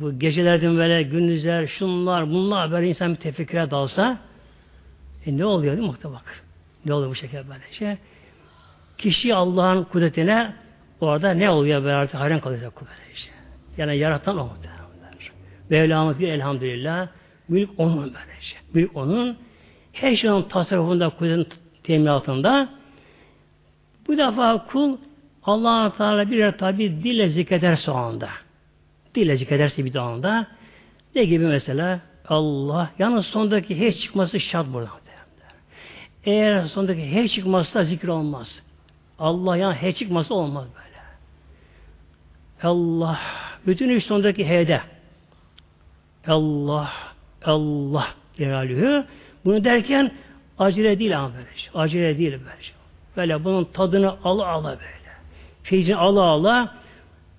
Speaker 1: Bu gecelerden böyle gündüzler, şunlar, bunlar böyle insan bir tefekküre dalsa, e ne oluyor değil mi? Bak. Ne oluyor bu şekilde böylece? Kişi Allah'ın kudretine orada ne oluyor böyle artık hayran kalacak böylece. Yani yaratan o muhtemelen. Mevlamız bir elhamdülillah. Mülk onun böylece. Mülk onun. Her şeyin tasarrufunda, kudretin teminatında. Bu defa kul allah Teala birer tabi dille zikrederse o anda. Dille zikrederse bir anda. Ne gibi mesela? Allah. Yalnız sondaki hiç çıkması şart burada. Eğer sondaki hiç çıkması da zikir olmaz. Allah yani hiç çıkması olmaz böyle. Allah. Bütün üç sondaki h'de. Allah, Allah Celaluhu. Bunu derken acele değil ama böyle. Şey. Acele değil böyle. Böyle bunun tadını ala ala böyle. Feyzini ala ala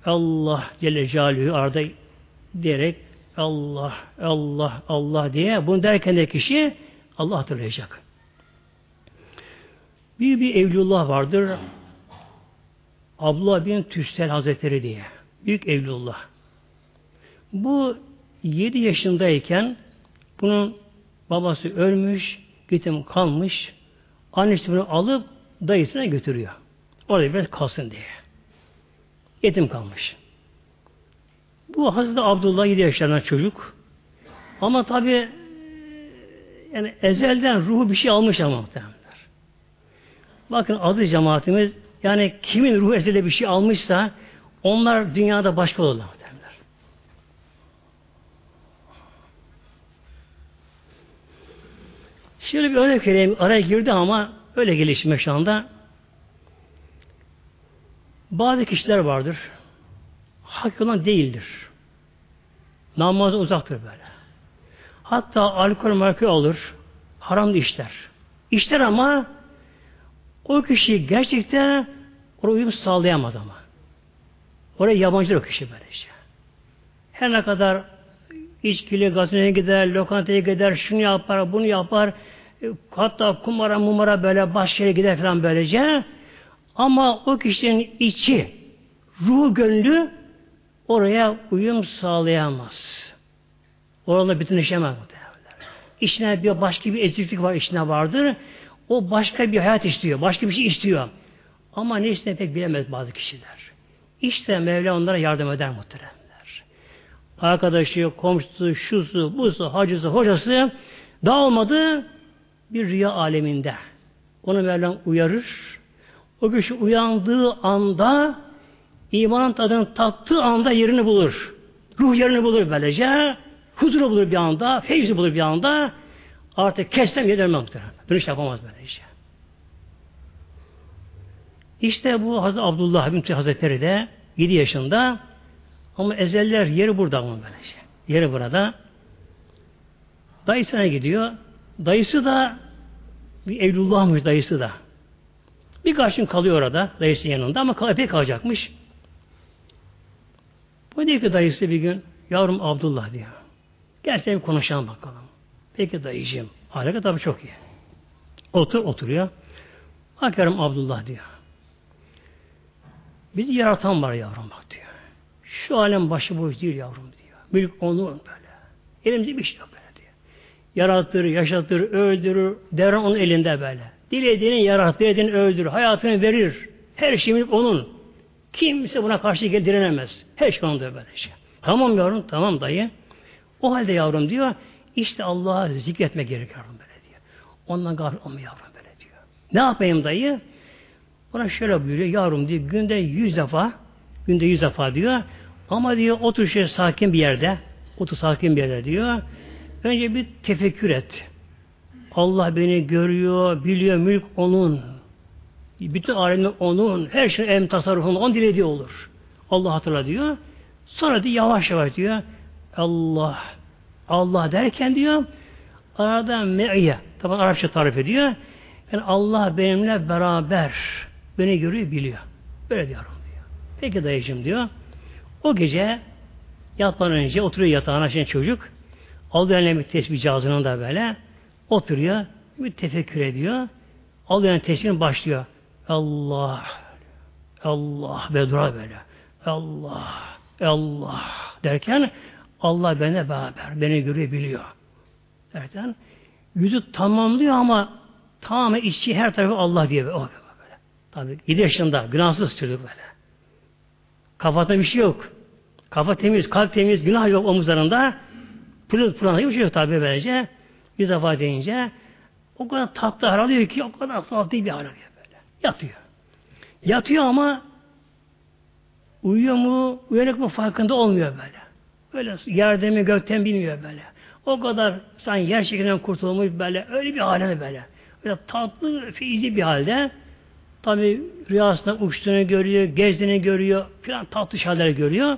Speaker 1: Allah Celle Celaluhu arada diyerek Allah, Allah, Allah diye bunu derken de kişi Allah hatırlayacak. Bir bir evlullah vardır. Abdullah bin Tüstel Hazretleri diye. Büyük evlullah. Bu 7 yaşındayken bunun babası ölmüş, yetim kalmış. Annesi bunu alıp dayısına götürüyor. Orada biraz kalsın diye. Yetim kalmış. Bu Hazreti Abdullah 7 yaşlarında çocuk. Ama tabi yani ezelden ruhu bir şey almış ama muhtemelenler. Bakın adı cemaatimiz yani kimin ruhu ezelde bir şey almışsa onlar dünyada başka olurlar. Şöyle bir örnek vereyim. Araya girdi ama öyle gelişme şu anda. Bazı kişiler vardır. Hak olan değildir. Namazı uzaktır böyle. Hatta alkol marka olur. Haram işler. İşler ama o kişi gerçekten oraya uyum sağlayamaz ama. Oraya yabancı o kişi böyle şey. Her ne kadar içkili gazeteye gider, lokantaya gider, şunu yapar, bunu yapar, hatta kumara mumara böyle başka yere gider falan böylece. Ama o kişinin içi, ruh gönlü oraya uyum sağlayamaz. Orada bütünleşemez. İçine bir başka bir eziklik var içine vardır. O başka bir hayat istiyor. Başka bir şey istiyor. Ama ne istediğini pek bilemez bazı kişiler. İşte Mevla onlara yardım eder muhteremler. Arkadaşı, komşusu, şusu, busu, hacısı, hocası dağılmadı bir rüya aleminde. Onu Mevlam uyarır. O kişi uyandığı anda imanın tadını tattığı anda yerini bulur. Ruh yerini bulur böylece. Huzuru bulur bir anda. Feyzi bulur bir anda. Artık kessem yedirmem muhtemelen. Dönüş yapamaz böylece. İşte bu Hazreti Abdullah bin Hazretleri de 7 yaşında ama ezeller yeri burada mı böylece. Yeri burada. Dayısına gidiyor. Dayısı da bir Evlullah'mış dayısı da. Birkaç gün kalıyor orada dayısının yanında ama epey kalacakmış. Bu diyor ki dayısı bir gün yavrum Abdullah diyor. Gel sen konuşalım bakalım. Peki dayıcığım. Alaka tabi çok iyi. Otur oturuyor. Bakıyorum Abdullah diyor. Bizi yaratan var yavrum bak diyor. Şu alem başıboş değil yavrum diyor. Mülk onun böyle. Elimizde bir şey yok. Yaratır, yaşatır, öldürür. Devran onun elinde böyle. Dilediğini yaratır, dilediğini öldürür. Hayatını verir. Her şeyimiz onun. Kimse buna karşı gel direnemez. Her şey onun böyle şey. Tamam yavrum, tamam dayı. O halde yavrum diyor, işte Allah'a zikretme gerek yavrum böyle diyor. Ondan gafil olma yavrum böyle diyor. Ne yapayım dayı? Buna şöyle buyuruyor, yavrum diyor, günde yüz defa, günde yüz defa diyor, ama diyor, otur şöyle sakin bir yerde, otur sakin bir yerde diyor, Önce bir tefekkür et. Allah beni görüyor, biliyor, mülk onun. Bütün alemler onun, her şey em tasarrufunda, on dilediği olur. Allah hatırla diyor. Sonra diyor yavaş yavaş diyor. Allah, Allah derken diyor, arada me'ye, tabi Arapça tarif ediyor. Yani Allah benimle beraber, beni görüyor, biliyor. Böyle diyorum diyor. Peki dayıcım diyor. O gece yatmadan önce oturuyor yatağına şimdi çocuk. Aldı eline bir tesbih cihazının da böyle. Oturuyor. Bir tefekkür ediyor. Alıyor yani tesbihini başlıyor. Allah Allah ve dura böyle. Allah Allah derken Allah benimle beraber. Beni görüyor, biliyor. Derken yüzü tamamlıyor ama tamamen içi her tarafı Allah diye böyle. Tabii 7 yaşında günahsız çocuk böyle. Kafasında bir şey yok. Kafa temiz, kalp temiz, günah yok omuzlarında. Pırıl pırıl şey yok tabi böylece. Bir defa deyince o kadar tatlı haralıyor ki o kadar tatlı bir haralıyor böyle. Yatıyor. Yatıyor ama uyuyor mu, uyanık mı farkında olmuyor böyle. Böyle yerde mi gökten bilmiyor böyle. O kadar sen yer şeklinden kurtulmuş böyle öyle bir halde böyle. Böyle tatlı, feyizli bir halde tabi rüyasında uçtuğunu görüyor, gezdiğini görüyor, filan tatlı şeyler görüyor.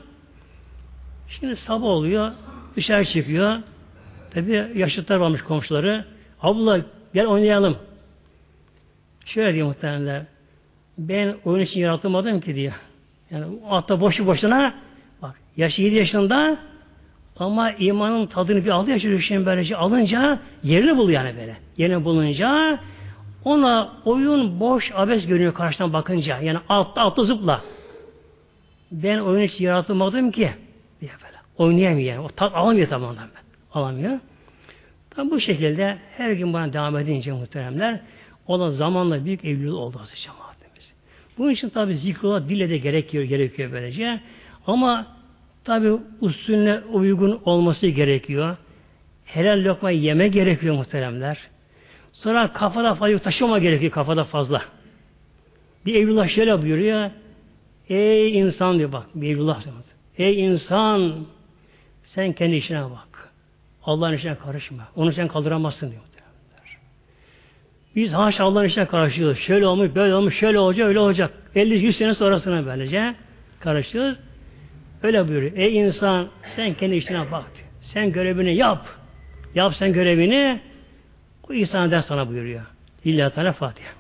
Speaker 1: Şimdi sabah oluyor, dışarı çıkıyor. Tabi yaşlılar varmış komşuları. Abla gel oynayalım. Şöyle diyor muhtemelenler. Ben oyun için yaratılmadım ki diyor. Yani hatta boşu boşuna bak yaşı 7 yaşında ama imanın tadını bir aldı ya çocuk böylece alınca yerini buluyor yani böyle. Yerini bulunca ona oyun boş abes görünüyor karşıdan bakınca. Yani altta altta zıpla. Ben oyun için yaratılmadım ki. Oynayamıyor. O tat alamıyor tamamen ben. Alamıyor. Tam bu şekilde her gün bana devam edince muhteremler o da zamanla büyük evlilik oldu Hazreti Cemaatimiz. Bunun için tabi zikrullah dille de gerekiyor, gerekiyor böylece. Ama tabi usulüne uygun olması gerekiyor. Helal lokma yeme gerekiyor muhteremler. Sonra kafada fazla taşıma gerekiyor kafada fazla. Bir Evlullah şöyle buyuruyor. Ey insan diyor bak. Bir Evlullah diyor. Ey insan sen kendi işine bak. Allah'ın işine karışma. Onu sen kaldıramazsın diyor. Biz haşa Allah'ın işine karışıyoruz. Şöyle olmuş, böyle olmuş, şöyle olacak, öyle olacak. 50-100 sene sonrasına böylece karışıyoruz. Öyle buyuruyor. Ey insan sen kendi işine bak. Sen görevini yap. Yap sen görevini. O insan der sana buyuruyor. İlla Teala Fatiha.